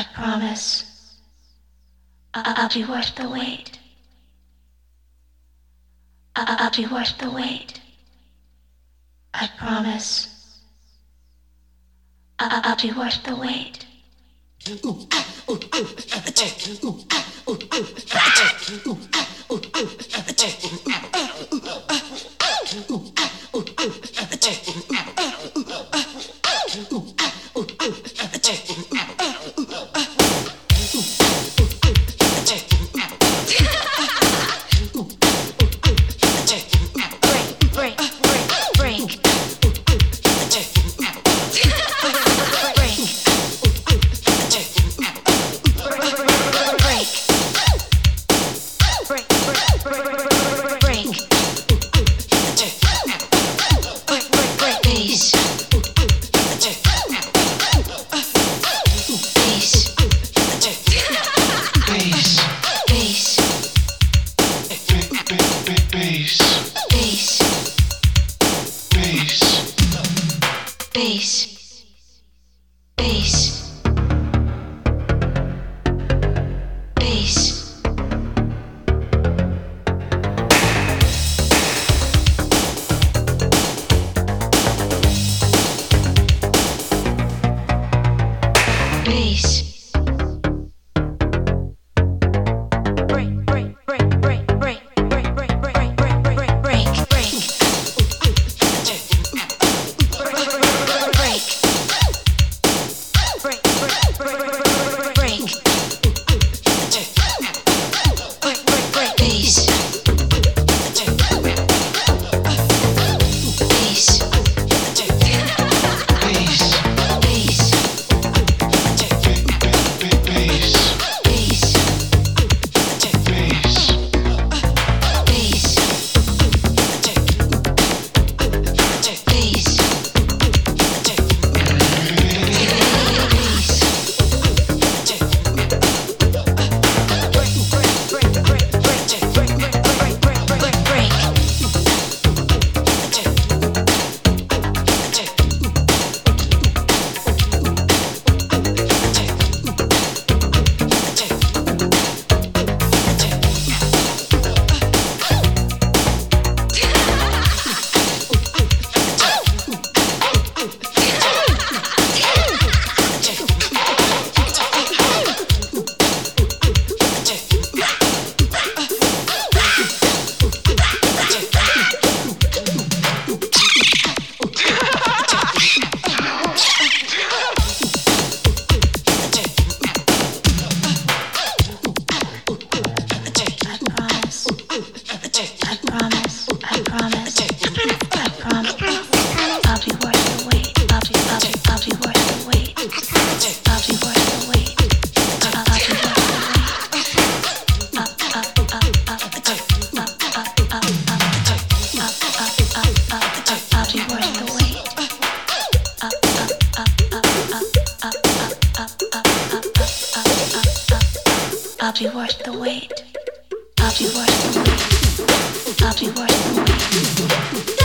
I promise. I- will be worth the wait. I- will be worth the wait. I promise. I- will be worth the wait. Ooh, ah, ooh, ah, ooh, ah, ooh, ah, ooh, ah, ooh, ah, ooh, ah, ooh, ah, ooh, ah, ooh, ah, space. Be worth the wait. I'll be worth the wait. I'll be worth the wait.